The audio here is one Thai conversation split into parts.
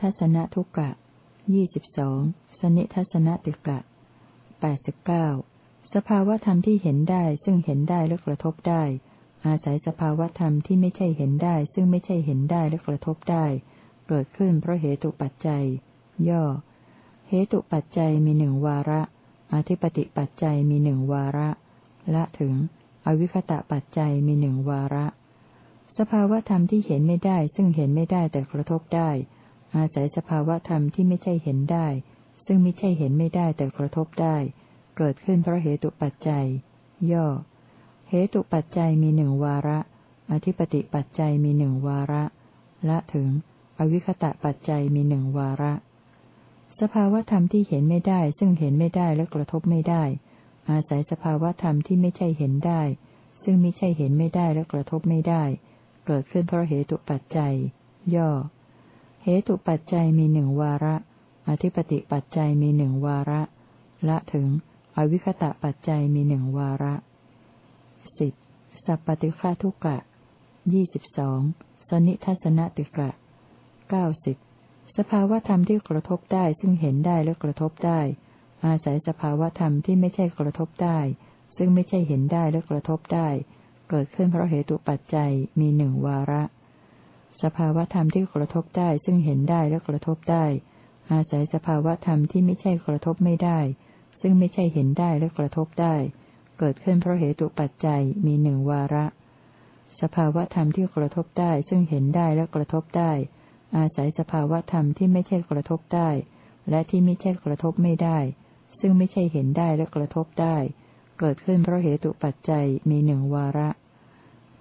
ทัศนทุกะยี่สิบสองสนิทัศนติกะแปดสิบเก้าสภาวธรรมที่เห็นได้ซึ่งเห็นได้และกระทบได้ อาศัยสภาวธรรมที่ไม่ใช่เห็นได้ ซึ่งไม่ใช่เห็นได้และกระทบได้ เกิดขึ้นเพราะเหตุปัจจัย ย่อ เหตุปัจจัยมีหนึ่งวาระ อธิปติปัจจัยมีหนึ่งวาระ ละถึง อวิคตะปัจจัยมีหนึ่งวาระ สภาวธรรมที่เห็นไม่ได้ ซึ่งเห็นไม่ได้แต่กระทบได้ อาศัยสภาวะธรรมที่ไม่ใช่เห็นได้ ซึ่งไม่ใช่เห็นไม่ได้แต่กระทบได้ เกิดขึ้นเพราะเหตุปัจจัย ย่อ เหตุปัจจัยมีหนึ่งวาระ อธิปติปัจจัยมีหนึ่งวาระ ละถึง อวิคตะปัจจัยมีหนึ่งวาระ สภาวะธรรมที่เห็นไม่ได้ ซึ่งเห็นไม่ได้และกระทบไม่ได้ อาศัยสภาวะธรรมที่ไม่ใช่เห็นได้ ซึ่งไม่ใช่เห็นไม่ได้และกระทบไม่ได้ เกิดขึ้นเพราะเหตุปัจจัย ย่อ เหตุปัจจัยมีหนึ่งวาระ อธิปติปัจจัยมีหนึ่งวาระ ละถึง อวิคตะปัจจัยมีหนึ่งวาระสิบสัพปติฆาทุกะยี่สิบสองสนิทัศนติกะเก้าสิบสภาวธรรมที่กระทบได้ซึ่งเห็นได้และกระทบได้ อาศัยสภาวธรรมที่ไม่ใช่กระทบได้ ซึ่งไม่ใช่เห็นได้และกระทบได้ เกิดขึ้นเพราะเหตุปัจจัยมีหนึ่งวาระ สภาวธรรมที่กระทบได้ซึ่งเห็นได้และกระทบได้ อาศัยสภาวธรรมที่ไม่ใช่กระทบไม่ได้ ซึ่งไม่ใช่เห็นได้และกระทบได้ เกิดขึ้นเพราะเหตุปัจจัยมีหนึ่งวาระ สภาวธรรมที่กระทบได้ซึ่งเห็นได้และกระทบได้ อาศัยสภาวธรรมที่ไม่ใช่กระทบได้ และที่ไม่ใช่กระทบไม่ได้ ซึ่งไม่ใช่เห็นได้และกระทบได้ เกิดขึ้นเพราะเหตุปัจจัยมีหนึ่งวาระ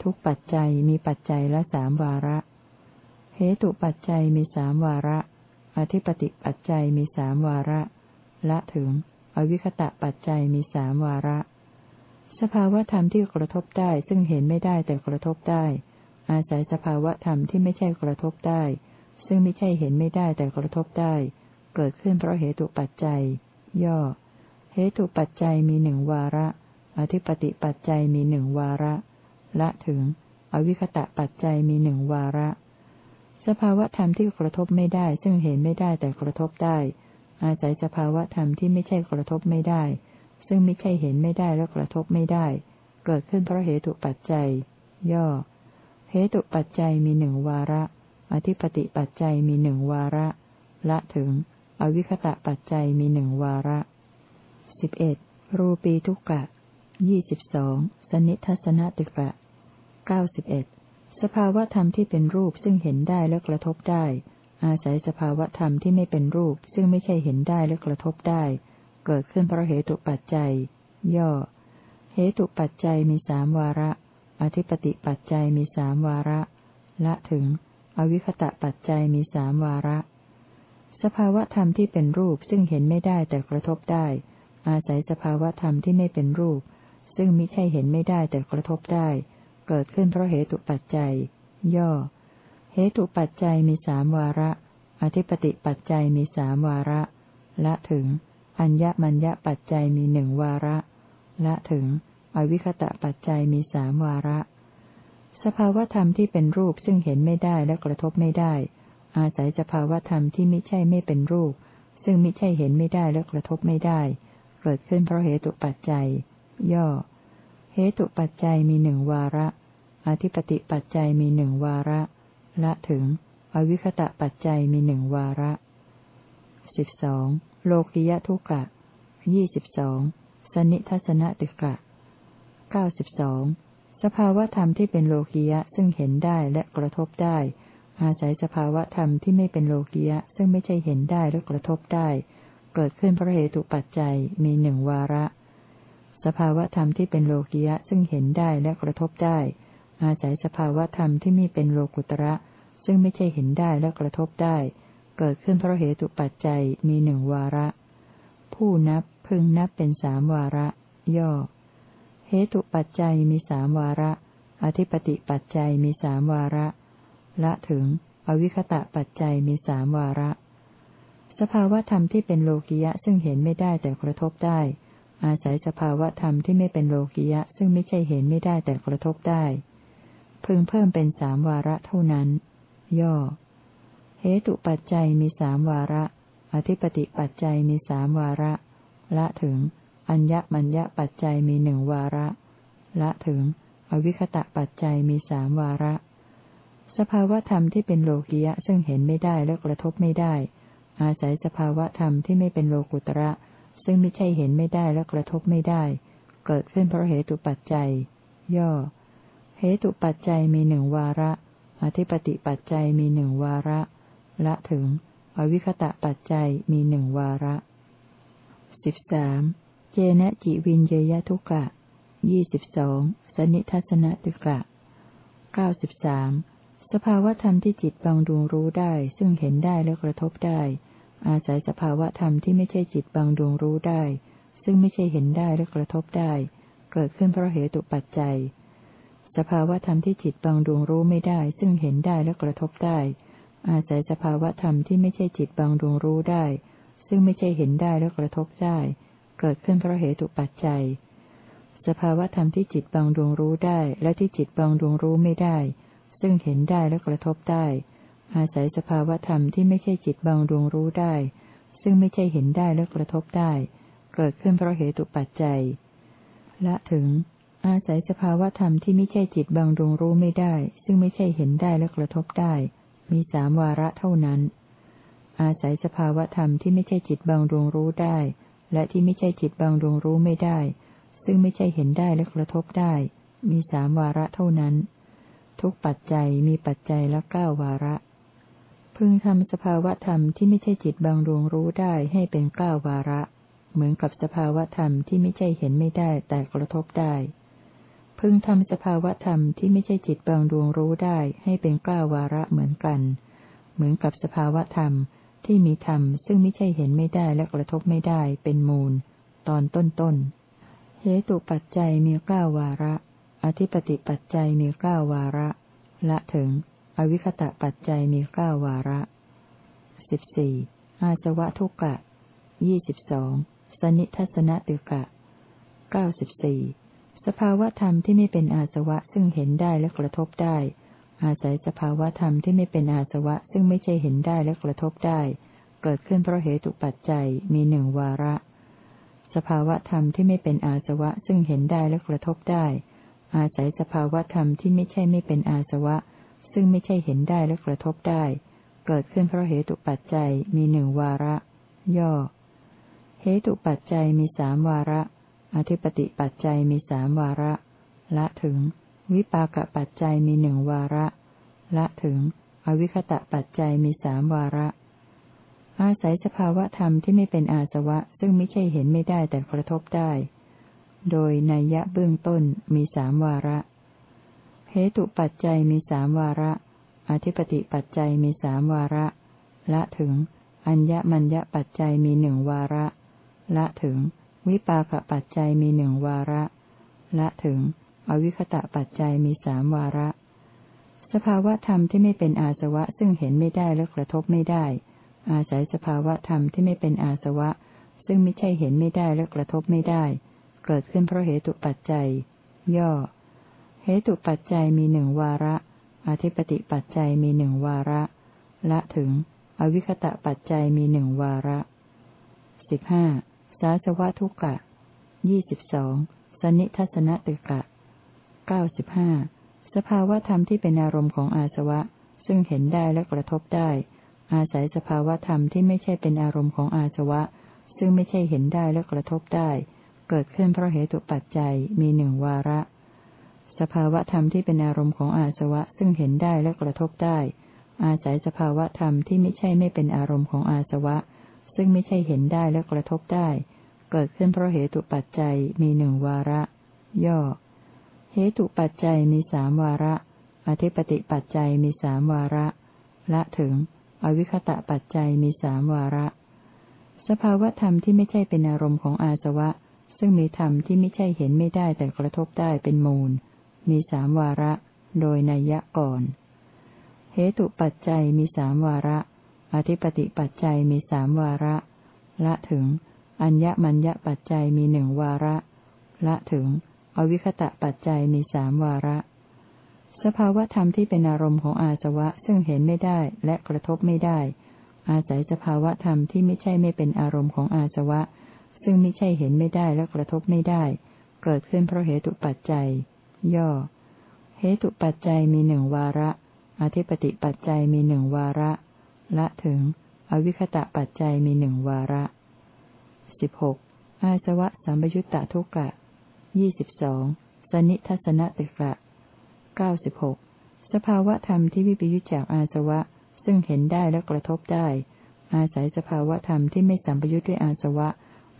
ทุกปัจจัยมีปัจจัยละสามวาระ เหตุปัจจัยมีสามวาระ อธิปติปัจจัยมีสามวาระ ละถึง อวิคตะปัจจัยมีสามวาระ สภาวธรรมที่กระทบได้ซึ่งเห็นไม่ได้แต่กระทบได้ อาศัยสภาวธรรมที่ไม่ใช่กระทบได้ ซึ่งไม่ใช่เห็นไม่ได้แต่กระทบได้ เกิดขึ้นเพราะเหตุปัจจัย ย่อ เหตุปัจจัยมีหนึ่งวาระ อธิปติปัจจัยมีหนึ่งวาระ ละถึง อวิคตะปัจจัยมีหนึ่งวาระ สภาวะธรรมที่กระทบไม่ได้ ซึ่งเห็นไม่ได้แต่กระทบได้ อาศัยสภาวะธรรมที่ไม่ใช่กระทบไม่ได้ ซึ่งไม่ใช่เห็นไม่ได้และกระทบไม่ได้ เกิดขึ้นเพราะเหตุปัจจัย ย่อ เหตุปัจจัยมีหนึ่งวาระ อธิปติปัจจัยมีหนึ่งวาระ ละถึง อวิคตะปัจจัยมีหนึ่งวาระสิบเอ็ดรูปีทุกกะยี่สิบสองสนิทัศนติกะเก้าสิบเอ็ด สภาวะธรรมที่เป็นรูปซึ่งเห็นได้และกระทบได้ อาศัยสภาวธรรมที่ไม่เป็นรูปซึ่งไม่ใช่เห็นได้และกระทบได้ เกิดขึ้นเพราะเหตุปัจจัย ย่อ เหตุปัจจัยมีสามวาระ อธิปติปัจจัยมีสามวาระ ละถึง อวิคตะปัจจัยมีสามวาระ สภาวธรรมที่เป็นรูปซึ่งเห็นไม่ได้แต่กระทบได้ อาศัยสภาวธรรมที่ไม่เป็นรูป ซึ่งมิใช่เห็นไม่ได้แต่กระทบได้ เกิดขึ้นเพราะเหตุปัจจัย ย่อ เหตุปัจจัยมีสามวาระ อธิปติปัจจัยมีสามวาระ ละถึง อัญญมัญญปัจจัยมีหนึ่งวาระ ละถึง อวิคตะปัจจัยมีสามวาระ สภาวธรรมที่เป็นรูปซึ่งเห็นไม่ได้และกระทบไม่ได้ อาศัยสภาวธรรมที่ไม่ใช่ไม่เป็นรูป ซึ่งไม่ใช่เห็นไม่ได้และกระทบไม่ได้ เกิดขึ้นเพราะเหตุปัจจัย ย่อ เหตุปัจจัยมีหนึ่งวาระ อธิปติปัจจัยมีหนึ่งวาระ ละถึง อวิคตะปัจจัยมีหนึ่งวาระสิบสองโลกิยทุกะยี่สิบสองสนิทัศนติกะเก้าสิบสองสภาวธรรมที่เป็นโลกิยะซึ่งเห็นได้และกระทบได้ อาศัยสภาวธรรมที่ไม่เป็นโลกิยะซึ่งไม่ใช่เห็นได้และกระทบได้ เกิดขึ้นเพราะเหตุปัจจัยมีหนึ่งวาระ สภาวธรรมที่เป็นโลกิยะซึ่งเห็นได้และกระทบได้ อาศัยสภาวธรรมที่มีเป็นโลกุตระ ซึ่งไม่ใช่เห็นได้และกระทบได้ เกิดขึ้นเพราะเหตุปัจจัยมีหนึ่งวาระ ผู้นับพึงนับเป็นสามวาระ ย่อ เหตุปัจจัยมีสามวาระ อธิปติปัจจัยมีสามวาระ ละถึง อวิคตะปัจจัยมีสามวาระ สภาวธรรมที่เป็นโลกิยะซึ่งเห็นไม่ได้แต่กระทบได้ อาศัยสภาวะธรรมที่ไม่เป็นโลกิยะ ซึ่งไม่ใช่เห็นไม่ได้แต่กระทบได้ พึงเพิ่มเป็นสามวาระเท่านั้น ย่อ เหตุปัจจัยมีสามวาระ อธิปติปัจจัยมีสามวาระ ละถึง อัญญมัญญปัจจัยมีหนึ่งวาระ ละถึง อวิคตะปัจจัยมีสามวาระ สภาวะธรรมที่เป็นโลกิยะซึ่งเห็นไม่ได้และกระทบไม่ได้ อาศัยสภาวะธรรมที่ไม่เป็นโลกุตระ ซึ่งไม่ใช่เห็นไม่ได้และกระทบไม่ได้ เกิดขึ้นเพราะเหตุปัจจัย ย่อ เหตุปัจจัยมีหนึ่งวาระ อธิปติปัจจัยมีหนึ่งวาระ ละถึง อวิคตะปัจจัยมีหนึ่งวาระสิบสามเจนะจิวินเยยทุกะยี่สิบสองสนิทัศนติกะเก้าสิบสามสภาวธรรมที่จิตบางดวงรู้ได้ ซึ่งเห็นได้และกระทบได้ อาศัยสภาวะธรรมที่ไม่ใช่จิตบางดวงรู้ได้ ซึ่งไม่ใช่เห็นได้และกระทบได้ เกิดขึ้นเพราะเหตุปัจจัย สภาวะธรรมที่จิตบางดวงรู้ไม่ได้ ซึ่งเห็นได้และกระทบได้ อาศัยสภาวะธรรมที่ไม่ใช่จิตบางดวงรู้ได้ ซึ่งไม่ใช่เห็นได้และกระทบได้ เกิดขึ้นเพราะเหตุปัจจัย สภาวะธรรมที่จิตบางดวงรู้ได้ และที่จิตบางดวงรู้ไม่ได้ ซึ่งเห็นได้และกระทบได้ อาศัยสภาวธรรมที่ไม่ใช่จิตบางดวงรู้ได้ ซึ่งไม่ใช่เห็นได้และกระทบได้ เกิดขึ้นเพราะเหตุปัจจัย ละถึง อาศัยสภาวธรรมที่ไม่ใช่จิตบางดวงรู้ไม่ได้ ซึ่งไม่ใช่เห็นได้และกระทบได้ มีสามวาระเท่านั้น อาศัยสภาวธรรมที่ไม่ใช่จิตบางดวงรู้ได้ และที่ไม่ใช่จิตบางดวงรู้ไม่ได้ ซึ่งไม่ใช่เห็นได้และกระทบได้ มีสามวาระเท่านั้น ทุกปัจจัยมีปัจจัยละเก้าวาระ พึงทำสภาวธรรมที่ไม่ใช่จิตบางดวงรู้ได้ให้เป็นเก้าวาระ เหมือนกับสภาวธรรมที่ไม่ใช่เห็นไม่ได้แต่กระทบได้ พึงทำสภาวธรรมที่ไม่ใช่จิตบางดวงรู้ได้ให้เป็นเก้าวาระเหมือนกัน เหมือนกับสภาวธรรมที่มีธรรมซึ่งไม่ใช่เห็นไม่ได้และกระทบไม่ได้เป็นมูล ตอนต้นต้นเหตุปัจจัยมีเก้าวาระ อธิปติปัจจัยมีเก้าวาระ ละถึง อวิคตะปัจจัยมีเก้าวาระสิบสี่อาสวะทุกะยี่สิบสองสนิทัศนติกะเก้าสิบสี่สภาวธรรมที่ไม่เป็นอาสวะซึ่งเห็นได้และกระทบได้ อาศัยสภาวธรรมที่ไม่เป็นอาสวะซึ่งไม่ใช่เห็นได้และกระทบได้ เกิดขึ้นเพราะเหตุปัจจัยมีหนึ่งวาระ สภาวธรรมที่ไม่เป็นอาสวะซึ่งเห็นได้และกระทบได้ อาศัยสภาวธรรมที่ไม่ใช่ไม่เป็นอาสวะ ซึ่งไม่ใช่เห็นได้และกระทบได้ เกิดขึ้นเพราะเหตุปัจจัยมีหนึ่งวาระ ย่อ เหตุปัจจัยมีสามวาระ อธิปติปัจจัยมีสามวาระ ละถึง วิปากปัจจัยมีหนึ่งวาระ ละถึง อวิคตะปัจจัยมีสามวาระ อาศัยสภาวธรรมที่ไม่เป็นอาสวะ ซึ่งไม่ใช่เห็นไม่ได้แต่กระทบได้ โดยนัยยะเบื้องต้นมีสามวาระ ตุปัจจัยมีสามวาระ อธิปติปัจจัยมีสามวาระ ละถึง อัญญมัญญปัจจัยมีหนึ่งวาระ ละถึง วิปากปัจจัยมีหนึ่งวาระ ละถึง อวิคตะปัจจัยมีสามวาระ สภาวะธรรมที่ไม่เป็นอาสวะซึ่งเห็นไม่ได้และกระทบไม่ได้ อาศัยสภาวะธรรมที่ไม่เป็นอาสวะ ซึ่งไม่ใช่เห็นไม่ได้และกระทบไม่ได้ เกิดขึ้นเพราะเหตุปัจจัย ย่อ เหตุปัจจัยมีหนึ่งวาระ อธิปติปัจจัยมีหนึ่งวาระ ละถึง อวิคตะปัจจัยมีหนึ่งวาระสิบห้าสาสวะทุกะยี่สิบสองสนิทัศนติกะเก้าสิบห้าสภาวธรรมที่เป็นอารมณ์ของอาสวะ ซึ่งเห็นได้และกระทบได้ อาศัยสภาวธรรมที่ไม่ใช่เป็นอารมณ์ของอาสวะ ซึ่งไม่ใช่เห็นได้และกระทบได้ เกิดขึ้นเพราะเหตุปัจจัยมีหนึ่งวาระ สภาวะธรรมที่เป็นอารมณ์ของอาสวะซึ่งเห็นได้และกระทบได้ อาศัยสภาวะธรรมที่ไม่ใช่ไม่เป็นอารมณ์ของอาสวะ ซึ่งไม่ใช่เห็นได้และกระทบได้ เกิดขึ้นเพราะเหตุปัจจัยมีหนึ่งวาระ ย่อ เหตุปัจจัยมีสามวาระ อธิปติปัจจัยมีสามวาระ ละถึง อวิคตะปัจจัยมีสามวาระ สภาวะธรรมที่ไม่ใช่เป็นอารมณ์ของอาสวะ ซึ่งมีธรรมที่ไม่ใช่เห็นไม่ได้แต่กระทบได้เป็นมูล มีสามวาระ โดยนัยยะก่อน เหตุปัจจัยมีสามวาระ อธิปติปัจจัยมีสามวาระ ละถึง อัญญมัญญปัจจัยมีหนึ่งวาระ ละถึง อวิคตะปัจจัยมีสามวาระ สภาวธรรมที่เป็นอารมณ์ของอาสวะซึ่งเห็นไม่ได้และกระทบไม่ได้ อาศัยสภาวธรรมที่ไม่ใช่ไม่เป็นอารมณ์ของอาสวะ ซึ่งไม่ใช่เห็นไม่ได้และกระทบไม่ได้ เกิดขึ้นเพราะเหตุปัจจัย ย่อ เหตุปัจจัยมีหนึ่งวาระ อธิปติปัจจัยมีหนึ่งวาระ ละถึง อวิคตะปัจจัยมีหนึ่งวาระสิบหกอาสวะสัมปยุตตทุกะยี่สิบสองสนิทัศนติกะเก้าสิบหกสภาวะธรรมที่วิปยุจจากอาสวะ ซึ่งเห็นได้และกระทบได้ อาศัยสภาวะธรรมที่ไม่สัมปยุจด้วยอาสวะ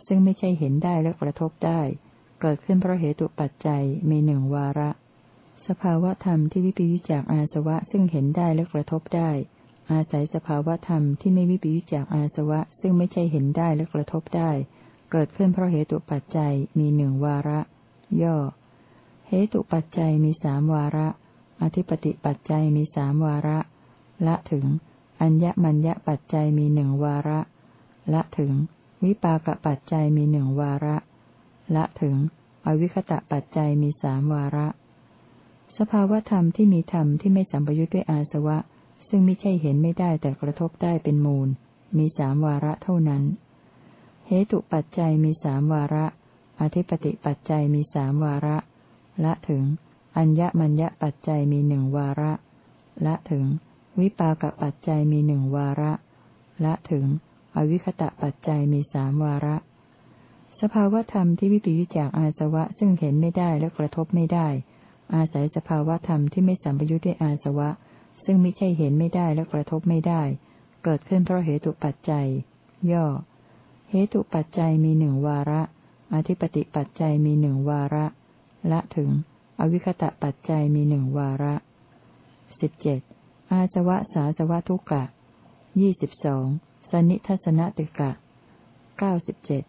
ซึ่งไม่ใช่เห็นได้และกระทบได้ เกิดขึ้นเพราะเหตุปัจจัยมีหนึ่งวาระ สภาวะธรรมที่วิปยุจจากอาสวะซึ่งเห็นได้และกระทบได้ อาศัยสภาวะธรรมที่ไม่วิปยุจจากอาสวะซึ่งไม่ใช่เห็นได้และกระทบได้ เกิดขึ้นเพราะเหตุปัจจัยมีหนึ่งวาระ ย่อ เหตุปัจจัยมีสามวาระ อธิปติปัจจัยมีสามวาระ ละถึง อัญญมัญญปัจจัยมีหนึ่งวาระ ละถึง วิปากปัจจัยมีหนึ่งวาระ ละถึง อวิคตะปัจจัยมีสามวาระ สภาวธรรมที่มีธรรมที่ไม่สัมปยุทธ์ด้วยอาสวะ ซึ่งไม่ใช่เห็นไม่ได้แต่กระทบได้เป็นมูล มีสามวาระเท่านั้น เหตุปัจจัยมีสามวาระ อธิปติปัจจัยมีสามวาระ ละถึง อัญญมัญญปัจจัยมีหนึ่งวาระ ละถึง วิปากปัจจัยมีหนึ่งวาระ ละถึง อวิคตะปัจจัยมีสามวาระ สภาวธรรมที่วิปิวิจากอาสวะซึ่งเห็นไม่ได้และกระทบไม่ได้ อาศัยสภาวธรรมที่ไม่สัมปยุทธ์ด้วยอาสวะ ซึ่งไม่ใช่เห็นไม่ได้และกระทบไม่ได้ เกิดขึ้นเพราะเหตุปัจจัย ย่อ เหตุปัจจัยมีหนึ่งวาระ อธิปติปัจจัยมีหนึ่งวาระ ละถึง อวิคตะปัจจัยมีหนึ่งวาระสิบเจ็ดอาสวะสาสวะทุกะยี่สิบสองสนิทัศนติกะเก้าสิบเจ็ด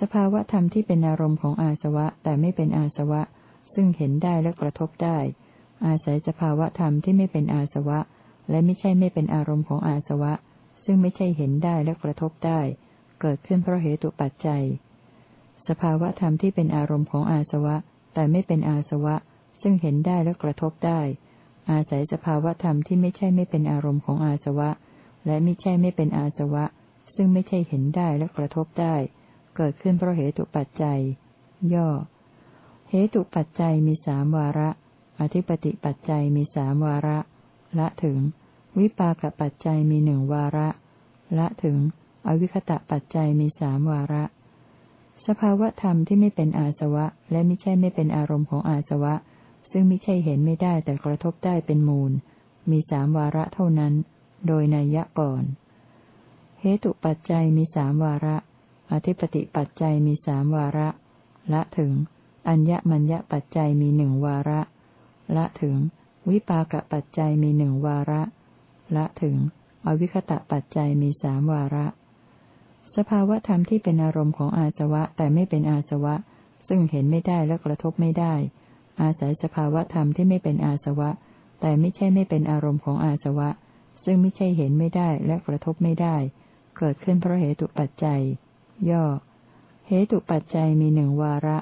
สภาวะธรรมที่เป็นอารมณ์ของอาสวะแต่ไม่เป็นอาสวะ ซึ่งเห็นได้และกระทบได้ อาศัยสภาวะธรรมที่ไม่เป็นอาสวะ และไม่ใช่ไม่เป็นอารมณ์ของอาสวะ ซึ่งไม่ใช่เห็นได้และกระทบได้ เกิดขึ้นเพราะเหตุปัจจัย สภาวะธรรมที่เป็นอารมณ์ของอาสวะ แต่ไม่เป็นอาสวะ ซึ่งเห็นได้และกระทบได้ อาศัยสภาวะธรรมที่ไม่ใช่ไม่เป็นอารมณ์ของอาสวะ และไม่ใช่ไม่เป็นอาสวะ ซึ่งไม่ใช่เห็นได้และกระทบได้ เกิดขึ้นเพราะเหตุปัจจัย ย่อ เหตุปัจจัยมีสามวาระ อธิปติปัจจัยมีสามวาระ ละถึง วิปากปัจจัยมีหนึ่งวาระ ละถึง อวิคตะปัจจัยมีสามวาระ สภาวะธรรมที่ไม่เป็นอาสวะ และไม่ใช่ไม่เป็นอารมณ์ของอาสวะ ซึ่งไม่ใช่เห็นไม่ได้แต่กระทบได้เป็นมูล มีสามวาระเท่านั้น โดยนัยยะก่อน เหตุปัจจัยมีสามวาระ อธิปติปัจจัยมีสามวาระ ละถึง อัญญมัญญปัจจัยมีหนึ่งวาระ ละถึง วิปากปัจจัยมีหนึ่งวาระ ละถึง อวิคตะปัจจัยมีสามวาระ สภาวธรรมที่เป็นอารมณ์ของอาสวะแต่ไม่เป็นอาสวะ ซึ่งเห็นไม่ได้และกระทบไม่ได้ อาศัยสภาวธรรมที่ไม่เป็นอาสวะ แต่ไม่ใช่ไม่เป็นอารมณ์ของอาสวะ ซึ่งไม่ใช่เห็นไม่ได้และกระทบไม่ได้ เกิดขึ้นเพราะเหตุปัจจัย ย่อ เหตุปัจจัยมีหนึ่งวาระ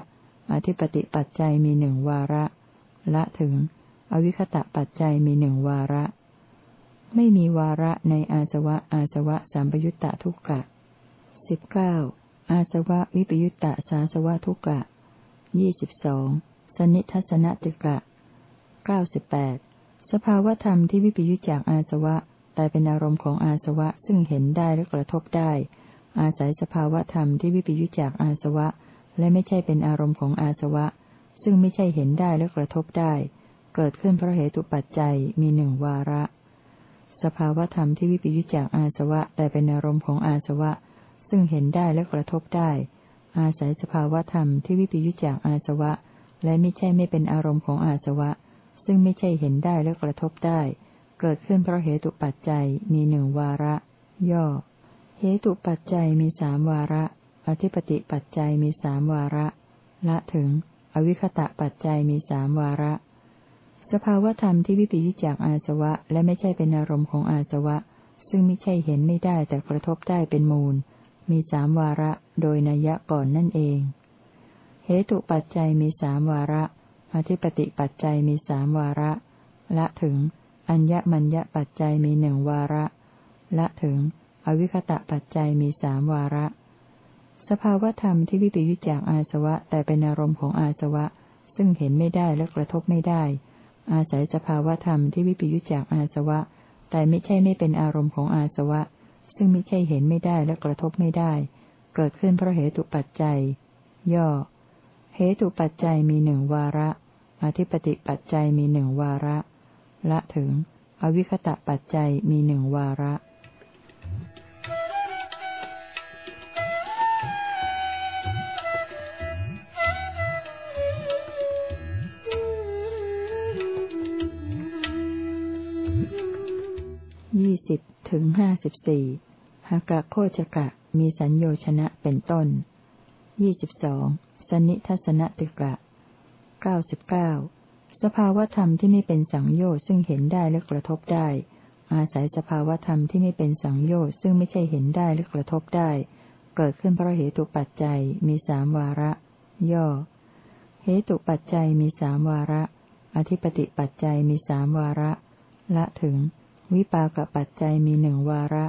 อธิปติปัจจัยมีหนึ่งวาระ ละถึง อวิคตะปัจจัยมีหนึ่งวาระ ไม่มีวาระในอาสวะอาสวะสัมปยุตตะทุกกะสิบเก้าอาสวะวิปยุตตะสาสวะทุกะยี่สิบสองสนิทัศนติกะเก้าสิบแปดสภาวธรรมที่วิปยุจจากอาสวะแต่เป็นอารมณ์ของอาสวะซึ่งเห็นได้และกระทบได้ อาศัยสภาวธรรมที่วิปยุจจากอาสวะ และไม่ใช่เป็นอารมณ์ของอาสวะ ซึ่งไม่ใช่เห็นได้และกระทบได้ เกิดขึ้นเพราะเหตุปัจจัยมีหนึ่งวาระ สภาวธรรมที่วิปยุจจากอาสวะ แต่เป็นอารมณ์ของอาสวะ ซึ่งเห็นได้และกระทบได้ อาศัยสภาวธรรมที่วิปยุจจากอาสวะ และไม่ใช่ไม่เป็นอารมณ์ของอาสวะ ซึ่งไม่ใช่เห็นได้และกระทบได้ เกิดขึ้นเพราะเหตุปัจจัยมีหนึ่งวาระ ย่อ เหตุปัจจัยมีสามวาระ อธิปติปัจจัยมีสามวาระ ละถึง อวิคตะปัจจัยมีสามวาระ สภาวธรรมที่วิปยุจจากอาสวะ และไม่ใช่เป็นอารมณ์ของอาสวะ ซึ่งไม่ใช่เห็นไม่ได้แต่กระทบได้เป็นมูล มีสามวาระ โดยนัยยะก่อนนั่นเอง เหตุปัจจัยมีสามวาระ อธิปติปัจจัยมีสามวาระ ละถึง อัญญมัญญปัจจัยมีหนึ่งวาระ ละถึง อวิคตะปัจจัยมีสามวาระ สภาวธรรมที่วิปยุจจากอาสวะ แต่เป็นอารมณ์ของอาสวะ ซึ่งเห็นไม่ได้และกระทบไม่ได้ อาศัยสภาวธรรมที่วิปยุจจากอาสวะ แต่ไม่ใช่ไม่เป็นอารมณ์ของอาสวะ ซึ่งไม่ใช่เห็นไม่ได้และกระทบไม่ได้ เกิดขึ้นเพราะเหตุปัจจัย ย่อ เหตุปัจจัยมีหนึ่งวาระ อธิปติปัจจัยมีหนึ่งวาระ ละถึง อวิคตะปัจจัยมีหนึ่งวาระ ถึงห้าสิบสี่หากะโคจกะ มีสัญโยชนะเป็นต้น ยี่สิบสองสนิทัศนติกะเก้าสิบเก้าสภาวธรรมที่ไม่เป็นสังโยชน์ซึ่งเห็นได้และกระทบได้ อาศัยสภาวธรรมที่ไม่เป็นสังโยชน์ซึ่งไม่ใช่เห็นได้และกระทบได้ เกิดขึ้นเพราะเหตุปัจจัยมีสามวาระ ย่อ เหตุปัจจัยมีสามวาระ อธิปติปัจจัยมีสามวาระ ละถึง วิปากปัจจัยมีหนึ่งวาระ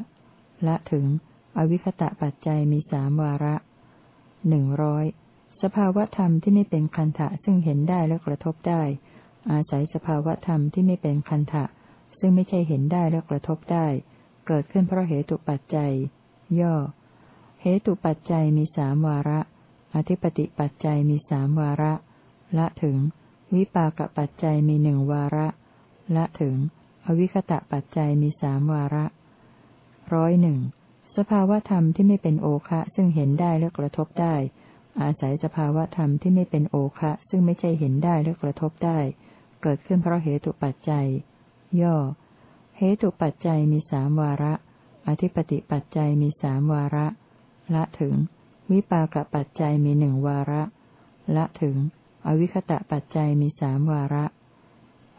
ละถึง อวิคตะปัจจัยมีสามวาระหนึ่งร้อยสภาวธรรมที่ไม่เป็นคันทะซึ่งเห็นได้และกระทบได้ อาศัยสภาวธรรมที่ไม่เป็นคันทะซึ่งไม่ใช่เห็นได้และกระทบได้ เกิดขึ้นเพราะเหตุปัจจัย ย่อ เหตุปัจจัยมีสามวาระ อธิปติปัจจัยมีสามวาระ ละถึง วิปากปัจจัยมีหนึ่งวาระ ละถึง อวิคตะปัจจัยมีสามวาระร้อยหนึ่งสภาวธรรมที่ไม่เป็นโอคะซึ่งเห็นได้และกระทบได้ อาศัยสภาวธรรมที่ไม่เป็นโอคะซึ่งไม่ใช่เห็นได้และกระทบได้ เกิดขึ้นเพราะเหตุปัจจัย ย่อ เหตุปัจจัยมีสามวาระ อธิปติปัจจัยมีสามวาระ ละถึง วิปากปัจจัยมีหนึ่งวาระ ละถึง อวิคตะปัจจัยมีสามวาระ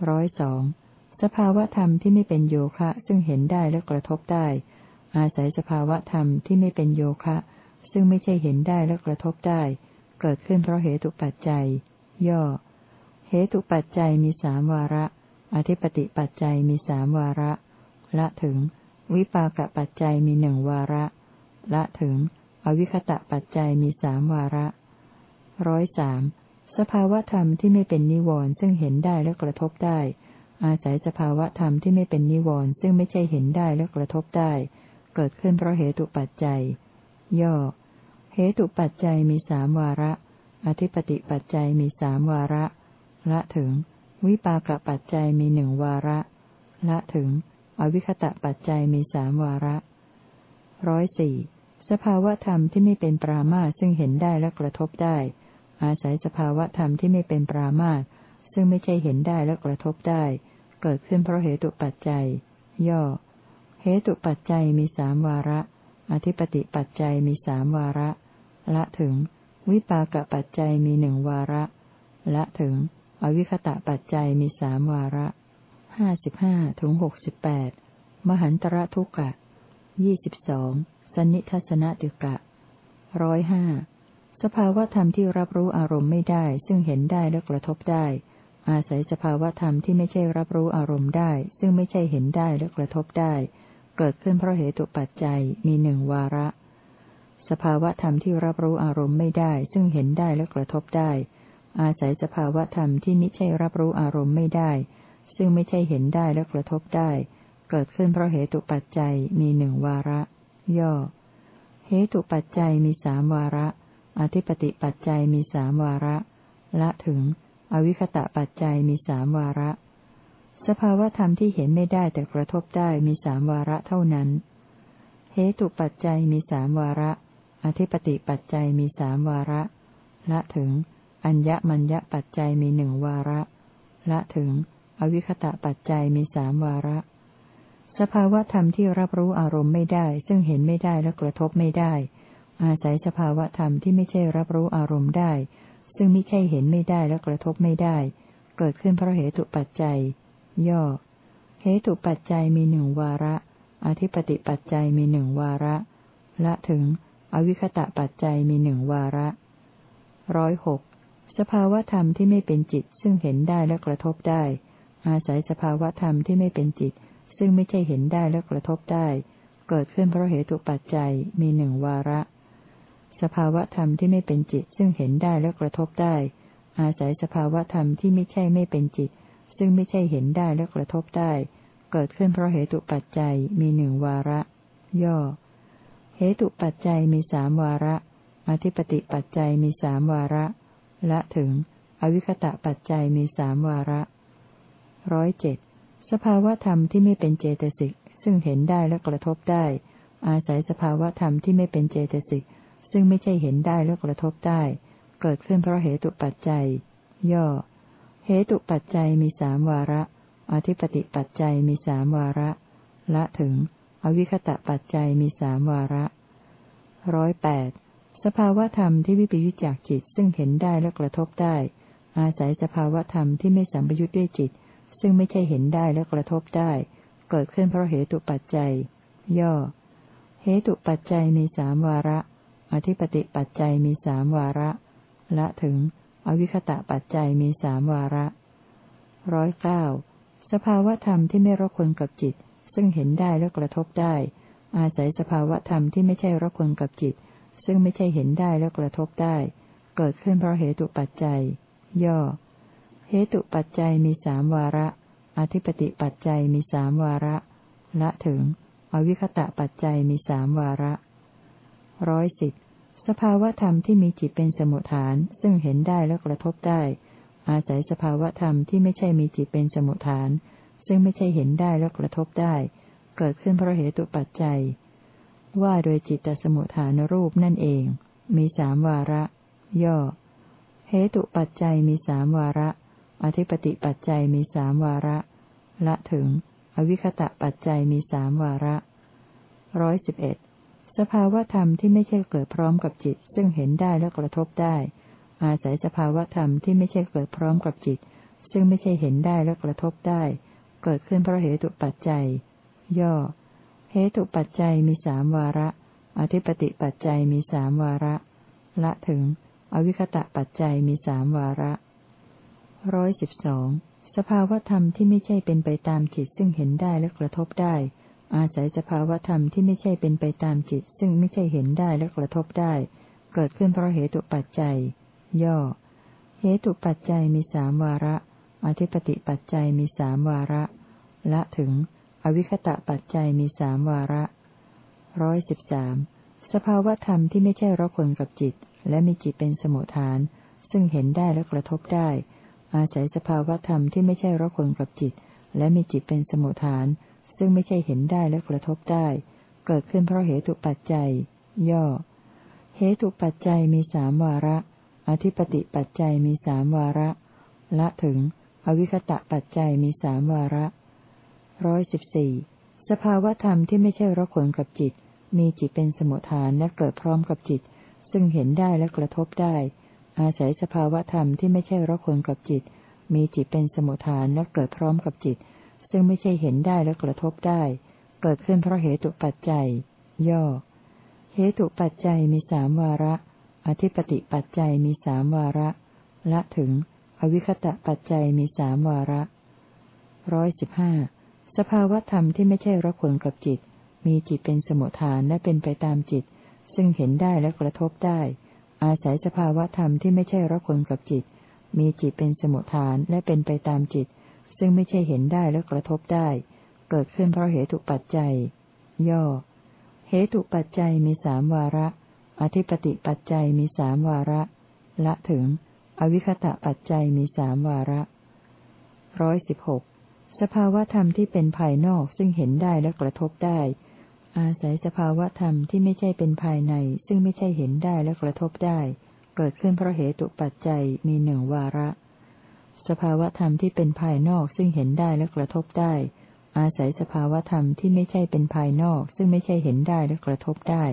ร้อยสอง สภาวธรรมที่ไม่เป็นโยคะซึ่งเห็นได้และกระทบได้ อาศัยสภาวธรรมที่ไม่เป็นโยคะ ซึ่งไม่ใช่เห็นได้และกระทบได้ เกิดขึ้นเพราะเหตุปัจจัย ย่อ เหตุปัจจัยมีสามวาระ อธิปติปัจจัยมีสามวาระ ละถึง วิปากปัจจัยมีหนึ่งวาระ ละถึง อวิคตะปัจจัยมีสามวาระร้อยสามสภาวธรรมที่ไม่เป็นนิวรณ์ซึ่งเห็นได้และกระทบได้ อาศัยสภาวะธรรมที่ไม่เป็นนิวรณ์ซึ่งไม่ใช่เห็นได้และกระทบได้ เกิดขึ้นเพราะเหตุปัจจัย ย่อ เหตุปัจจัยมีสามวาระ อธิปติปัจจัยมีสามวาระ ละถึง วิปากปัจจัยมีหนึ่งวาระ ละถึง อวิคตะปัจจัยมีสามวาระร้อยสี่สภาวะธรรมที่ไม่เป็นปรามาซึ่งเห็นได้และกระทบได้ อาศัยสภาวะธรรมที่ไม่เป็นปรามา ซึ่งไม่ใช่เห็นได้และกระทบได้ เกิดขึ้นเพราะเหตุปัจจัย ย่อ เหตุปัจจัยมีสามวาระ อธิปติปัจจัยมีสามวาระ ละถึง วิปากปัจจัยมีหนึ่งวาระ ละถึง อวิคตะปัจจัยมีสามวาระห้าสิบห้าถึงหกสิบแปดมหันตระทุกะยี่สิบสองสนิทัศนติกะร้อยห้าสภาวธรรมที่รับรู้อารมณ์ไม่ได้ ซึ่งเห็นได้และกระทบได้ อาศัยสภาวธรรมที่ไม่ใช่รับรู้อารมณ์ได้ ซึ่งไม่ใช่เห็นได้และกระทบได้ เกิดขึ้นเพราะเหตุปัจจัยมีหนึ่งวาระ สภาวธรรมที่รับรู้อารมณ์ไม่ได้ ซึ่งเห็นได้และกระทบได้ อาศัยสภาวธรรมที่ไม่ใช่รับรู้อารมณ์ไม่ได้ ซึ่งไม่ใช่เห็นได้และกระทบได้ เกิดขึ้นเพราะเหตุปัจจัยมีหนึ่งวาระ ย่อ เหตุปัจจัยมีสามวาระ อธิปติปัจจัยมีสามวาระ ละถึง อวิคตะปัจจัยมีสามวาระ สภาวธรรมที่เห็นไม่ได้แต่กระทบได้มีสามวาระเท่านั้น เหตุปัจจัยมีสามวาระ อธิปติปัจจัยมีสามวาระ ละถึง อัญญมัญญปัจจัยมีหนึ่งวาระ ละถึง อวิคตะปัจจัยมีสามวาระ สภาวธรรมที่รับรู้อารมณ์ไม่ได้ ซึ่งเห็นไม่ได้และกระทบไม่ได้ อาศัยสภาวธรรมที่ไม่ใช่รับรู้อารมณ์ได้ ซึ่งไม่ใช่เห็นไม่ได้และกระทบไม่ได้ เกิดขึ้นเพราะเหตุปัจจัย ย่อ เหตุปัจจัยมีหนึ่งวาระ อธิปติปัจจัยมีหนึ่งวาระ ละถึง อวิคตะปัจจัยมีหนึ่งวาระร้อยหกสภาวธรรมที่ไม่เป็นจิต ซึ่งเห็นได้และกระทบได้ อาศัยสภาวธรรมที่ไม่เป็นจิต ซึ่งไม่ใช่เห็นได้และกระทบได้ เกิดขึ้นเพราะเหตุปัจจัยมีหนึ่งวาระ สภาวธรรมที่ไม่เป็นจิตซึ่งเห็นได้และกระทบได้ อาศัยสภาวธรรมที่ไม่ใช่ไม่เป็นจิต ซึ่งไม่ใช่เห็นได้และกระทบได้ เกิดขึ้นเพราะเหตุปัจจัยมีหนึ่งวาระ ย่อ เหตุปัจจัยมีสามวาระ อธิปติปัจจัยมีสามวาระ ละถึง อวิคตะปัจจัยมีสามวาระร้อยเจ็ดสภาวธรรมที่ไม่เป็นเจตสิกซึ่งเห็นได้และกระทบได้ อาศัยสภาวธรรมที่ไม่เป็นเจตสิก ซึ่งไม่ใช่เห็นได้และกระทบได้ เกิดขึ้นเพราะเหตุปัจจัย ย่อ เหตุปัจจัยมีสามวาระ อธิปติปัจจัยมีสามวาระ ละถึง อวิคตะปัจจัยมีสามวาระร้อยแปดสภาวธรรมที่วิปยุจจากจิตซึ่งเห็นได้และกระทบได้ อาศัยสภาวธรรมที่ไม่สัมปยุจด้วยจิต ซึ่งไม่ใช่เห็นได้และกระทบได้ เกิดขึ้นเพราะเหตุปัจจัย ย่อ เหตุปัจจัยมีสามวาระ อธิปติปัจจัยมีสามวาระ ละถึง อวิคตะปัจจัยมีสามวาระร้อยเก้าสภาวธรรมที่ไม่รบกวนกับจิต ซึ่งเห็นได้และกระทบได้ อาศัยสภาวธรรมที่ไม่ใช่รบกวนกับจิต ซึ่งไม่ใช่เห็นได้และกระทบได้ เกิดขึ้นเพราะเหตุปัจจัย ย่อ เหตุปัจจัยมีสามวาระ อธิปติปัจจัยมีสามวาระ ละถึง อวิคตะปัจจัยมีสามวาระร้อยสิบ สภาวธรรมที่มีจิตเป็นสมุทฐาน ซึ่งเห็นได้และกระทบได้ อาศัยสภาวธรรมที่ไม่ใช่มีจิตเป็นสมุทฐาน ซึ่งไม่ใช่เห็นได้และกระทบได้ เกิดขึ้นเพราะเหตุปัจจัย ว่าโดยจิตตสมุทฐานรูปนั่นเอง มีสามวาระ ย่อ เหตุปัจจัยมีสามวาระ อธิปติปัจจัยมีสามวาระ ละถึง อวิคตะปัจจัยมีสามวาระร้อยสิบเอ็ด สภาวธรรมที่ไม่ใช่เกิดพร้อมกับจิต ซึ่งเห็นได้และกระทบได้ อาศัยสภาวธรรมที่ไม่ใช่เกิดพร้อมกับจิต ซึ่งไม่ใช่เห็นได้และกระทบได้ เกิดขึ้นเพราะเหตุปัจจัย ย่อ เหตุปัจจัยมีสามวาระ อธิปติปัจจัยมีสามวาระ ละถึง อวิคตะปัจจัยมีสามวาระร้อยสิบสองสภาวธรรมที่ไม่ใช่เป็นไปตามจิตซึ่งเห็นได้และกระทบได้ อาศัยสภาวธรรมที่ไม่ใช่เป็นไปตามจิต ซึ่งไม่ใช่เห็นได้และกระทบได้ เกิดขึ้นเพราะเหตุปัจจัย ย่อ เหตุปัจจัยมีสามวาระ อธิปติปัจจัยมีสามวาระ ละถึง อวิคตะปัจจัยมีสามวาระร้อยสิบสามสภาวธรรมที่ไม่ใช่รักคนกับจิต และมีจิตเป็นสมุทฐาน ซึ่งเห็นได้และกระทบได้ อาศัยสภาวธรรมที่ไม่ใช่รักคนกับจิต และมีจิตเป็นสมุทฐาน ซึ่งไม่ใช่เห็นได้และกระทบได้ เกิดขึ้นเพราะเหตุปัจจัย ย่อ เหตุปัจจัยมีสามวาระ อธิปติปัจจัยมีสามวาระ ละถึง อวิคตะปัจจัยมีสามวาระร้อยสิบสี่สภาวธรรมที่ไม่ใช่รักคนกับจิต มีจิตเป็นสมุทฐานและเกิดพร้อมกับจิต ซึ่งเห็นได้และกระทบได้ อาศัยสภาวธรรมที่ไม่ใช่รักคนกับจิต มีจิตเป็นสมุทฐานและเกิดพร้อมกับจิต ซึ่งไม่ใช่เห็นได้และกระทบได้ เกิดขึ้นเพราะเหตุปัจจัย ย่อ เหตุปัจจัยมีสามวาระ อธิปติปัจจัยมีสามวาระ ละถึง อวิคตะปัจจัยมีสามวาระร้อยสิบห้าสภาวธรรมที่ไม่ใช่รักคนกับจิต มีจิตเป็นสมุทฐานและเป็นไปตามจิต ซึ่งเห็นได้และกระทบได้ อาศัยสภาวธรรมที่ไม่ใช่รักคนกับจิต มีจิตเป็นสมุทฐานและเป็นไปตามจิต ซึ่งไม่ใช่เห็นได้และกระทบได้ เกิดขึ้นเพราะเหตุปัจจัย ย่อ เหตุปัจจัยมีสามวาระ อธิปติปัจจัยมีสามวาระ ละถึง อวิคตะปัจจัยมีสามวาระร้อยสิบหกสภาวธรรมที่เป็นภายนอกซึ่งเห็นได้และกระทบได้ อาศัยสภาวธรรมที่ไม่ใช่เป็นภายใน ซึ่งไม่ใช่เห็นได้และกระทบได้ เกิดขึ้นเพราะเหตุปัจจัยมีหนึ่งวาระ สภาวธรรมที่เป็นภายนอกซึ่งเห็นได้และกระทบได้ อาศัยสภาวธรรมที่ไม่ใช่เป็นภายนอกซึ่งไม่ใช่เห็นได้และกระทบได้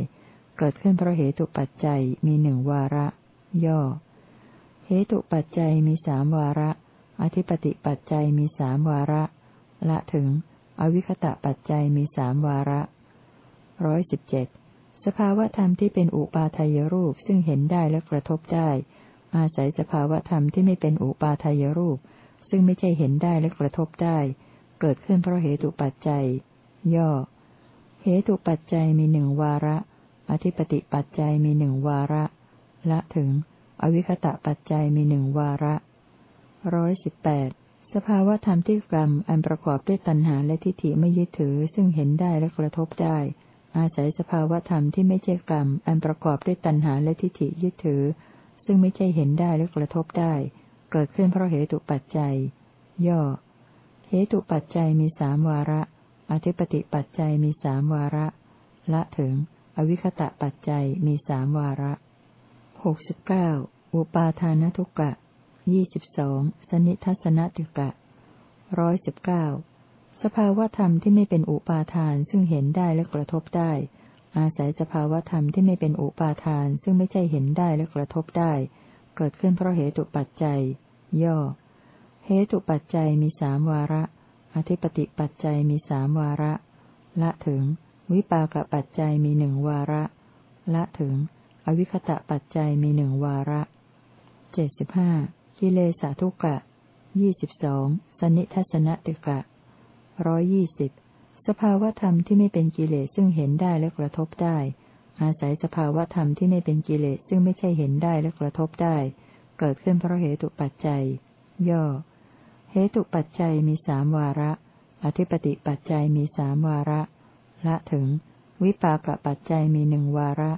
เกิดขึ้นเพราะเหตุปัจจัยมีหนึ่งวาระ ย่อ เหตุปัจจัยมีสามวาระ อธิปติปัจจัยมีสามวาระ ละถึง อวิคตะปัจจัยมีสามวาระร้อยสิบเจ็ดสภาวธรรมที่เป็นอุปาทายรูปซึ่งเห็นได้และกระทบได้ อาศัยสภาวธรรมที่ไม่เป็นอุปาทายรูป ซึ่งไม่ใช่เห็นได้และกระทบได้ เกิดขึ้นเพราะเหตุปัจจัย ย่อ เหตุปัจจัยมีหนึ่งวาระ อธิปติปัจจัยมีหนึ่งวาระ ละถึง อวิคตะปัจจัยมีหนึ่งวาระร้อยสิบแปดสภาวธรรมที่กรรมอันประกอบด้วยตัณหาและทิฏฐิไม่ยึดถือ ซึ่งเห็นได้และกระทบได้ อาศัยสภาวธรรมที่ไม่ใช่กรรมอันประกอบด้วยตัณหาและทิฏฐิยึดถือ ซึ่งไม่ใช่เห็นได้และกระทบได้ เกิดขึ้นเพราะเหตุปัจจัย ย่อ เหตุปัจจัยมีสามวาระ อธิปติปัจจัยมีสามวาระ ละถึง อวิคตะปัจจัยมีสามวาระหกสิบเก้าอุปาทานทุกกะยี่สิบสองสนิทัศนติกะร้อยสิบเก้าสภาวธรรมที่ไม่เป็นอุปาทานซึ่งเห็นได้และกระทบได้ อาศัยสภาวธรรมที่ไม่เป็นอุปาทาน ซึ่งไม่ใช่เห็นได้และกระทบได้ เกิดขึ้นเพราะเหตุปัจจัย ย่อ เหตุปัจจัยมีสามวาระ อธิปติปัจจัยมีสามวาระ ละถึง วิปากปัจจัยมีหนึ่งวาระ ละถึง อวิคตะปัจจัยมีหนึ่งวาระเจ็ดสิบห้ากิเลสาทุกะยี่สิบสองสนิทัศนติกะร้อยยี่สิบ สภาวธรรมที่ไม่เป็นกิเลสซึ่งเห็นได้และกระทบได้ อาศัยสภาวธรรมที่ไม่เป็นกิเลสซึ่งไม่ใช่เห็นได้และกระทบได้ เกิดขึ้นเพราะเหตุปัจจัย ย่อ เหตุปัจจัยมีสามวาระ อธิปติปัจจัยมีสามวาระ ละถึง วิปากปัจจัยมีหนึ่งวาระ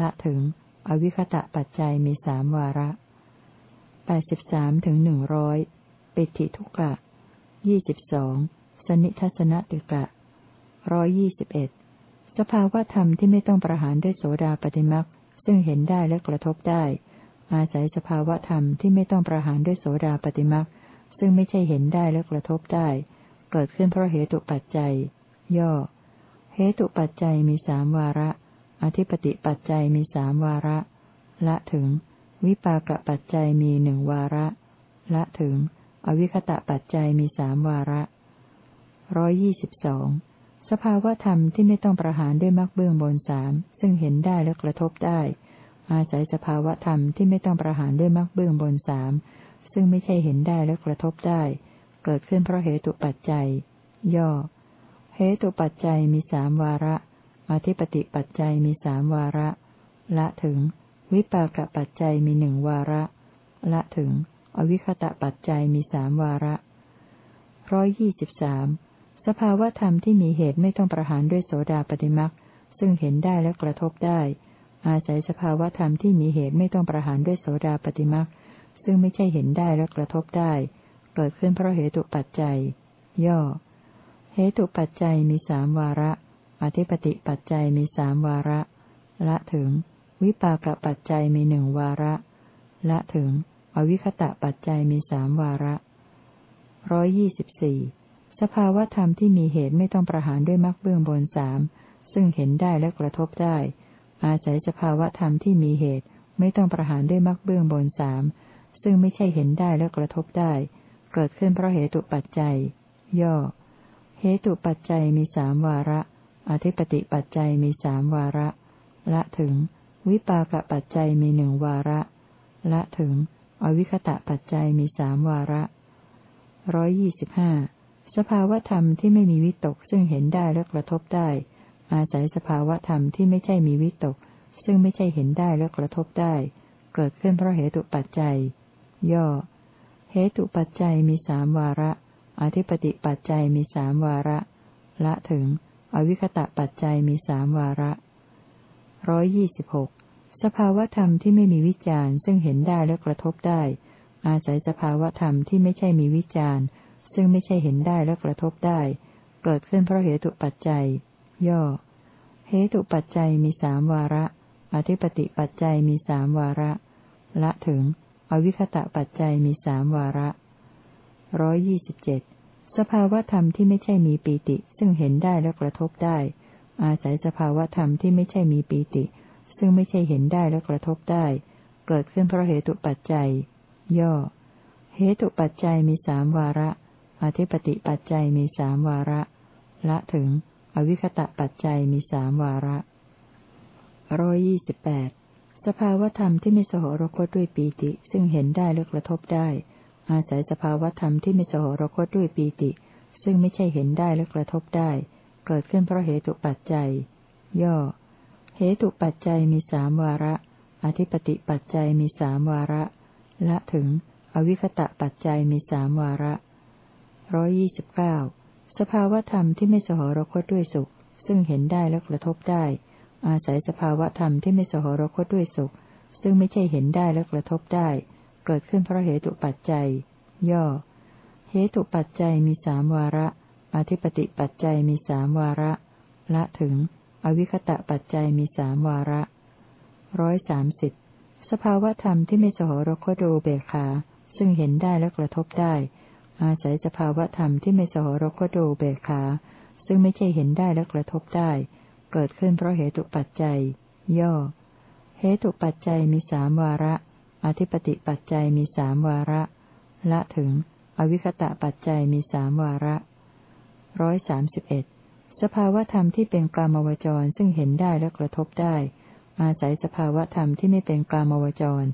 ละถึง อวิคตะปัจจัยมีสามวาระแปดสิบสามถึงหนึ่งร้อยปิติทุกะยี่สิบสอง นิทัศนติกะร้อยยี่สิบเอ็ดสภาวธรรมที่ไม่ต้องประหารด้วยโสดาปฏิมักซึ่งเห็นได้และกระทบได้ อาศัยสภาวธรรมที่ไม่ต้องประหารด้วยโสดาปฏิมักซึ่งไม่ใช่เห็นได้และกระทบได้ เกิดขึ้นเพราะเหตุปัจจัย ย่อ เหตุปัจจัยมีสามวาระ อธิปติปัจจัยมีสามวาระ ละถึง วิปากปัจจัยมีหนึ่งวาระ ละถึง อวิคตะปัจจัยมีสามวาระ ร้อยยี่สิบสองสภาวธรรมที่ไม่ต้องประหารด้วยมรรคเบื้องบนสามซึ่งเห็นได้และกระทบได้ อาศัยสภาวธรรมที่ไม่ต้องประหารด้วยมรรคเบื้องบนสามซึ่งไม่ใช่เห็นได้และกระทบได้ เกิดขึ้นเพราะเหตุปัจจัย ย่อ เหตุปัจจัยมีสามวาระ อธิปติปัจจัยมีสามวาระ ละถึง วิปากปัจจัยมีหนึ่งวาระ ละถึง อวิคตะปัจจัยมีสามวาระร้อยยี่สิบสาม สภาวธรรมที่มีเหตุไม่ต้องประหารด้วยโสดาปฏิมักซึ่งเห็นได้และกระทบได้ อาศัยสภาวธรรมที่มีเหตุไม่ต้องประหารด้วยโสดาปฏิมักซึ่งไม่ใช่เห็นได้และกระทบได้ เกิดขึ้นเพราะเหตุปัจจัย ย่อ เหตุปัจจัยมีสามวาระ อธิปติปัจจัยมีสามวาระ ละถึง วิปากปัจจัยมีหนึ่งวาระ ละถึง อวิคตะปัจจัยมีสามวาระร้อยยี่สิบสี่ สภาวธรรมที่มีเหตุไม่ต้องประหารด้วยมรรคเบื้องบนสามซึ่งเห็นได้และกระทบได้ อาศัยสภาวธรรมที่มีเหตุ ไม่ต้องประหารด้วยมรรคเบื้องบนสามซึ่งไม่ใช่เห็นได้และกระทบได้ เกิดขึ้นเพราะเหตุปัจจัย ย่อ เหตุปัจจัยมีสามวาระ อธิปติปัจจัยมีสามวาระ ละถึง วิปากปัจจัยมีหนึ่งวาระ ละถึง อวิคตะปัจจัยมีสามวาระร้อยยี่สิบห้า สภาวธรรมที่ไม่มีวิตกซึ่งเห็นได้และกระทบได้ อาศัยสภาวธรรมที่ไม่ใช่มีวิตก ซึ่งไม่ใช่เห็นได้และกระทบได้ เกิดขึ้นเพราะเหตุปัจจัย ย่อ เหตุปัจจัยมีสามวาระ อธิปติปัจจัยมีสามวาระ ละถึง อวิคตะปัจจัยมีสามวาระร้อยยี่สิบหกสภาวธรรมที่ไม่มีวิจารณ์ซึ่งเห็นได้และกระทบได้ อาศัยสภาวธรรมที่ไม่ใช่มีวิจารณ์ ซึ่งไม่ใช่เห็นได้และกระทบได้ เกิดขึ้นเพราะเหตุปัจจัย ย่อ เหตุปัจจัยมีสามวาระ อธิปติปัจจัยมีสามวาระ ละถึง อวิคตะปัจจัยมีสามวาระร้อยยี่สิบเจ็ดสภาวธรรมที่ไม่ใช่มีปีติ ซึ่งเห็นได้และกระทบได้ อาศัยสภาวธรรมที่ไม่ใช่มีปีติ ซึ่งไม่ใช่เห็นได้และกระทบได้ เกิดขึ้นเพราะเหตุปัจจัย ย่อ เหตุปัจจัยมีสามวาระ อธิปติปัจจัยมีสามวาระ ละถึง อวิคตะปัจจัยมีสามวาระร้อยี่สิบแปดสภาวธรรมที่ไม่สหรคตด้วยปีติ ซึ่งเห็นได้และกระทบได้ อาศัยสภาวธรรมที่ไม่สหรคตด้วยปีติ ซึ่งไม่ใช่เห็นได้และกระทบได้ เกิดขึ้นเพราะเหตุปัจจัย ย่อ เหตุปัจจัยมีสามวาระ อธิปติปัจจัยมีสามวาระ ละถึง อวิคตะปัจจัยมีสามวาระ ร้อยี่สิบเก้าสภาวธรรมที่ไม่สหรคตด้วยสุข ซึ่งเห็นได้และกระทบได้ อาศัยสภาวธรรมที่ไม่สหรคตด้วยสุข ซึ่งไม่ใช่เห็นได้และกระทบได้ เกิดขึ้นเพราะเหตุปัจจัย ย่อ เหตุปัจจัยมีสามวาระ อธิปติปัจจัยมีสามวาระ ละถึง อวิคตะปัจจัยมีสามวาระร้อยสามสิบสภาวธรรมที่ไม่สหรคตโดเบคาซึ่งเห็นได้และกระทบได้ อาศัยสภาวธรรมที่ไม่สหรคตโดเบกขา ซึ่งไม่ใช่เห็นได้และกระทบได้ เกิดขึ้นเพราะเหตุปัจจัย ย่อ เหตุปัจจัยมีสามวาระ อธิปติปัจจัยมีสามวาระ ละถึง อวิคตะปัจจัยมีสามวาระร้อยสามสิบเอ็ดสภาวธรรมที่เป็นกลามวจรซึ่งเห็นได้และกระทบได้ อาศัยสภาวธรรมที่ไม่เป็นกลามวจร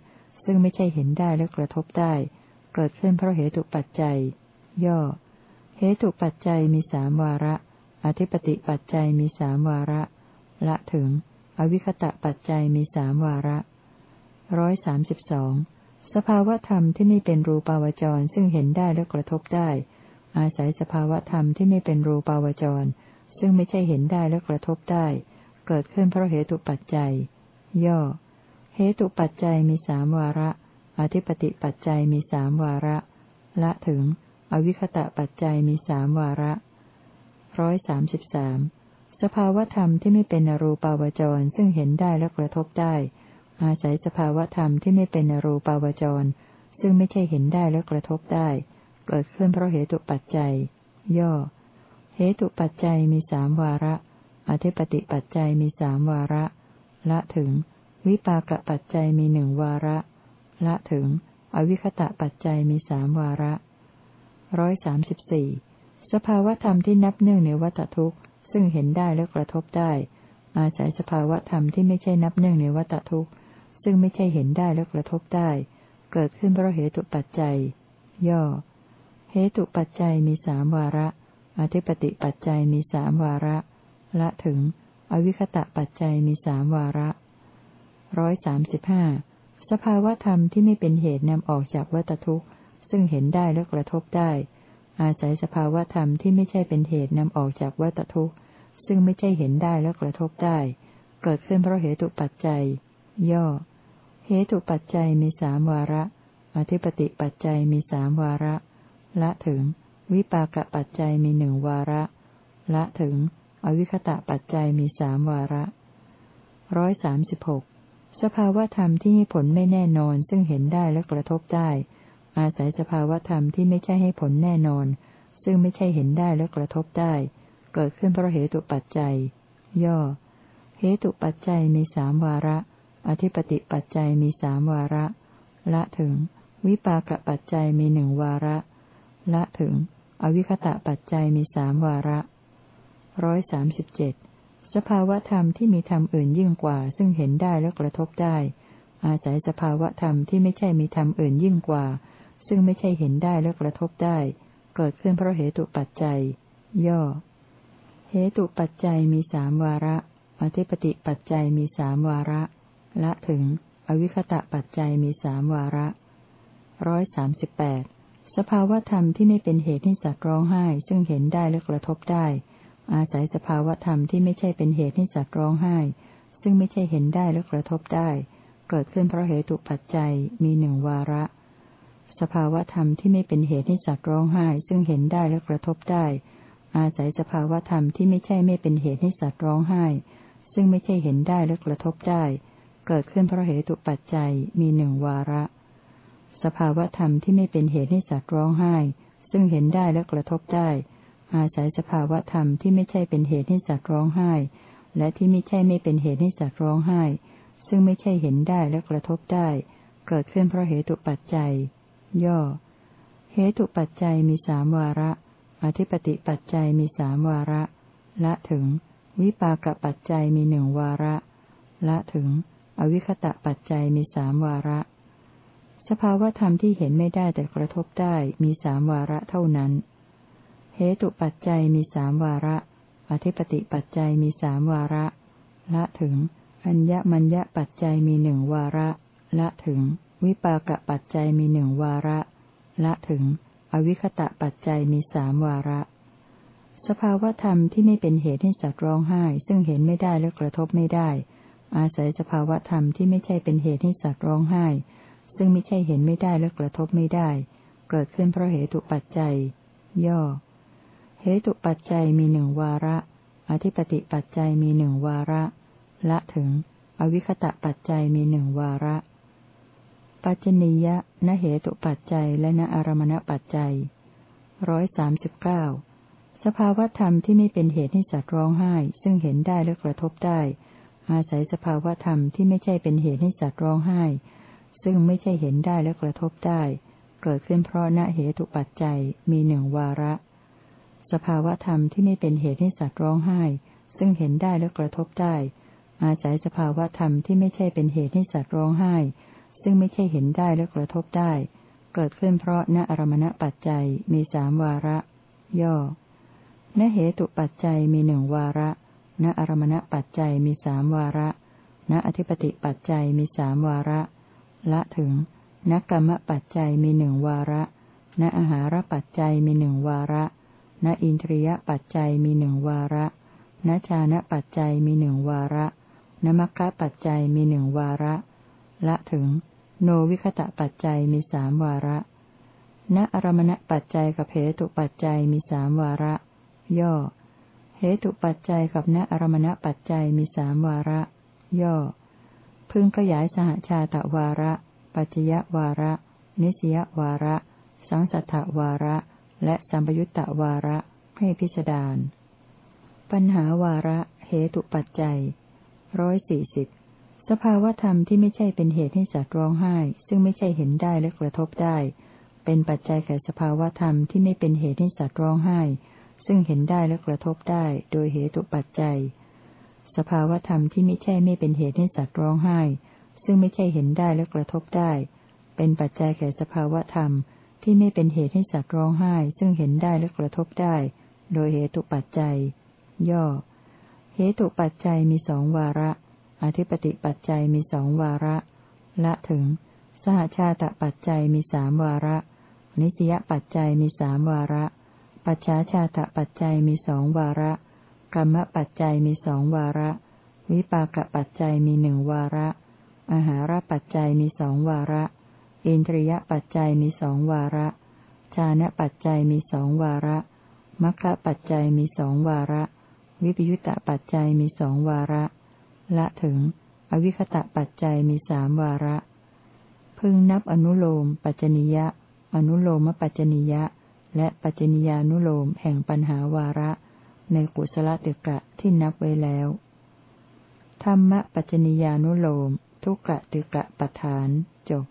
ซึ่งไม่ใช่เห็นได้และกระทบได้ เกิดขึ้นเพราะเหตุปัจจัย ย่อ เหตุปัจจัยมีสามวาระ อธิปติปัจจัยมีสามวาระ ละถึง อวิคตะปัจจัยมีสามวาระร้อยสามสิบสองสภาวธรรมที่ไม่เป็นรูปาวจรซึ่งเห็นได้และกระทบได้ อาศัยสภาวธรรมที่ไม่เป็นรูปาวจร ซึ่งไม่ใช่เห็นได้และกระทบได้ เกิดขึ้นเพราะเหตุปัจจัย ย่อ เหตุปัจจัยมีสามวาระ อธิปติปัจจัยมีสามวาระ ละถึง อวิคตะปัจจัยมีสามวาระร้อยสามสิบสามสภาวธรรมที่ไม่เป็นอรูปาวจรซึ่งเห็นได้และกระทบได้ อาศัยสภาวธรรมที่ไม่เป็นอรูปาวจร ซึ่งไม่ใช่เห็นได้และกระทบได้ เกิดขึ้นเพราะเหตุปัจจัย ย่อ เหตุปัจจัยมีสามวาระ อธิปติปัจจัยมีสามวาระ ละถึง วิปากปัจจัยมีหนึ่งวาระ ละถึง อวิคตะปัจจัยมีสามวาระร้อยสามสิบสี่สภาวธรรมที่นับเนื่องในวัตทุกข์ ซึ่งเห็นได้และกระทบได้ อาศัยสภาวธรรมที่ไม่ใช่นับเนื่องในวัตทุกข์ ซึ่งไม่ใช่เห็นได้และกระทบได้ เกิดขึ้นเพราะเหตุปัจจัย ย่อ เหตุปัจจัยมีสามวาระ อธิปติปัจจัยมีสามวาระ ละถึง อวิคตะปัจจัยมีสามวาระร้อยสามสิบห้า สภาวธรรมที่ไม่เป็นเหตุนำออกจากวัตทุกข์ซึ่งเห็นได้และกระทบได้ อาศัยสภาวธรรมที่ไม่ใช่เป็นเหตุนำออกจากวัตทุกข์ซึ่งไม่ใช่เห็นได้และกระทบได้ เกิดขึ้นเพราะเหตุปัจจัย ย่อ เหตุปัจจัยมีสามวาระ อธิปติปัจจัยมีสามวาระ ละถึง วิปากปัจจัยมีหนึ่งวาระ ละถึง อวิคตะปัจจัยมีสามวาระร้อยสามสิบหก สภาวธรรมที่ให้ผลไม่แน่นอนซึ่งเห็นได้และกระทบได้ อาศัยสภาวธรรมที่ไม่ใช่ให้ผลแน่นอน ซึ่งไม่ใช่เห็นได้และกระทบได้ เกิดขึ้นเพราะเหตุปัจจัย ย่อ เหตุปัจจัยมีสามวาระ อธิปติปัจจัยมีสามวาระ ละถึง วิปากปัจจัยมีหนึ่งวาระ ละถึง อวิคตะปัจจัยมีสามวาระร้อยสามสิบเจ็ด สภาวธรรมที่มีธรรมอื่นยิ่งกว่า ซึ่งเห็นได้และกระทบได้ อาศัยสภาวธรรมที่ไม่ใช่มีธรรมอื่นยิ่งกว่า ซึ่งไม่ใช่เห็นได้และกระทบได้ เกิดขึ้นเพราะเหตุปัจจัย ย่อ เหตุปัจจัยมีสามวาระ อธิปติปัจจัยมีสามวาระ ละถึง อวิคตะปัจจัยมีสามวาระร้อยสามสิบแปดสภาวธรรมที่ไม่เป็นเหตุให้สัตว์ร้องไห้ ซึ่งเห็นได้และกระทบได้ อาศัยสภาวธรรมที่ไม่ใช่เป็นเหตุให้สัตว์ร้องไห้ ซึ่งไม่ใช่เห็นได้และกระทบได้ เกิดขึ้นเพราะเหตุปัจจัยมีหนึ่งวาระ สภาวธรรมที่ไม่เป็นเหตุให้สัตว์ร้องไห้ ซึ่งเห็นได้และกระทบได้ อาศัยสภาวธรรมที่ไม่ใช่ไม่เป็นเหตุให้สัตว์ร้องไห้ ซึ่งไม่ใช่เห็นได้และกระทบได้ เกิดขึ้นเพราะเหตุปัจจัยมีหนึ่งวาระ สภาวธรรมที่ไม่เป็นเหตุให้สัตว์ร้องไห้ ซึ่งเห็นได้และกระทบได้ อาศัยสภาวธรรมที่ไม่ใช่เป็นเหตุให้สัตว์ร้องไห้ และที่ไม่ใช่ไม่เป็นเหตุให้สัตว์ร้องไห้ ซึ่งไม่ใช่เห็นได้และกระทบได้ เกิดขึ้นเพราะเหตุปัจจัย ย่อ เหตุปัจจัยมีสามวาระ อธิปติปัจจัยมีสามวาระ ละถึง วิปากปัจจัยมีหนึ่งวาระ ละถึง อวิคตะปัจจัยมีสามวาระ สภาวธรรมที่เห็นไม่ได้แต่กระทบได้มีสามวาระเท่านั้น เหตุปัจจัยมีสามวาระ อธิปติปัจจัยมีสามวาระ ละถึง อัญญมัญญปัจจัยมีหนึ่งวาระ ละถึง วิปากปัจจัยมีหนึ่งวาระ ละถึง อวิคตะปัจจัยมีสามวาระ สภาวธรรมที่ไม่เป็นเหตุให้สัตว์ร้องไห้ ซึ่งเห็นไม่ได้และกระทบไม่ได้ อาศัยสภาวธรรมที่ไม่ใช่เป็นเหตุให้สัตว์ร้องไห้ ซึ่งไม่ใช่เห็นไม่ได้และกระทบไม่ได้ เกิดขึ้นเพราะเหตุปัจจัย ย่อ เหตุปัจจัยมีหนึ่งวาระ อธิปติปัจจัยมีหนึ่งวาระ ละถึง อวิคตะปัจจัยมีหนึ่งวาระ ปัจจนิยะนเหตุปัจจัยและนอารมณปัจจัยร้อยสามสิบเก้าสภาวธรรมที่ไม่เป็นเหตุให้สัตว์ร้องไห้ ซึ่งเห็นได้และกระทบได้ อาศัยสภาวธรรมที่ไม่ใช่เป็นเหตุให้สัตว์ร้องไห้ ซึ่งไม่ใช่เห็นได้และกระทบได้ เกิดขึ้นเพราะณเหตุปัจจัยมีหนึ่งวาระ สภาวธรรมที่ไม่เป็นเหตุให้สัตว์ร้องไห้ ซึ่งเห็นได้และกระทบได้ อาศัยสภาวธรรมที่ไม่ใช่เป็นเหตุให้สัตว์ร้องไห้ ซึ่งไม่ใช่เห็นได้และกระทบได้ เกิดขึ้นเพราะณอารมณปัจจัยมีสามวาระ ย่อณเหตุปัจจัยมีหนึ่งวาระ ณอารมณปัจจัยมีสามวาระ ณอธิปติปัจจัยมีสามวาระ ละถึงนักกรรมปัจจัยมีหนึ่งวาระ ณอาหารปัจจัยมีหนึ่งวาระ ณอินทรียปัจจัยมีหนึ่งวาระณชานะปัจจัยมีหนึ่งวาระณมัคคะปัจจัยมีหนึ่งวาระ ละถึง โนวิคตะปัจจัยมีสามวาระ ณอารมณปัจจัยกับเหตุปัจจัยมีสามวาระ ย่อ เหตุปัจจัยกับณอารมณปัจจัยมีสามวาระ ย่อ พึงขยายสหชาตวาระ ปัจจยวาระ นิสยวาระ สังสัทธวาระ และสัมปยุตตวาระให้พิจารณาปัญหาวาระเหตุปัจจัยร้อยสี่สิบสภาวธรรมที่ไม่ใช่เป็นเหตุให้สัตว์ร้องไห้ ซึ่งไม่ใช่เห็นได้และกระทบได้ เป็นปัจจัยแก่สภาวธรรมที่ไม่เป็นเหตุให้สัตว์ร้องไห้ ซึ่งเห็นได้และกระทบได้ โดยเหตุปัจจัย สภาวธรรมที่ไม่ใช่ไม่เป็นเหตุให้สัตว์ร้องไห้ ซึ่งไม่ใช่เห็นได้และกระทบได้ เป็นปัจจัยแก่สภาวธรรม ที่ไม่เป็นเหตุให้สัตว์ร้องไห้ ซึ่งเห็นได้และกระทบได้ โดยเหตุปัจจัย ย่อ เหตุปัจจัยมีสองวาระ อธิปติปัจจัยมีสองวาระ ละถึง สหชาตปัจจัยมีสามวาระ นิสยปัจจัยมีสามวาระ ปัจฉาชาตปัจจัยมีสองวาระกรรมปัจจัยมีสองวาระ วิปากปัจจัยมีหนึ่งวาระอาหารปัจจัยมีสองวาระ อินทรียปัจจัยมีสองวาระชานะปัจจัยมีสองวาระมัคคะปัจจัยมีสองวาระ วิปยุตตปัจจัยมีสองวาระ ละถึง อวิคตะปัจจัยมีสามวาระ พึงนับอนุโลม ปัจจนิยะ อนุโลมปัจจนิยะ และปัจจนิยานุโลมแห่งปัญหาวาระ ในกุศลตึกะที่นับไว้แล้ว ธรรมปัจจนิยานุโลม ทุกกะตึกะปทานจบ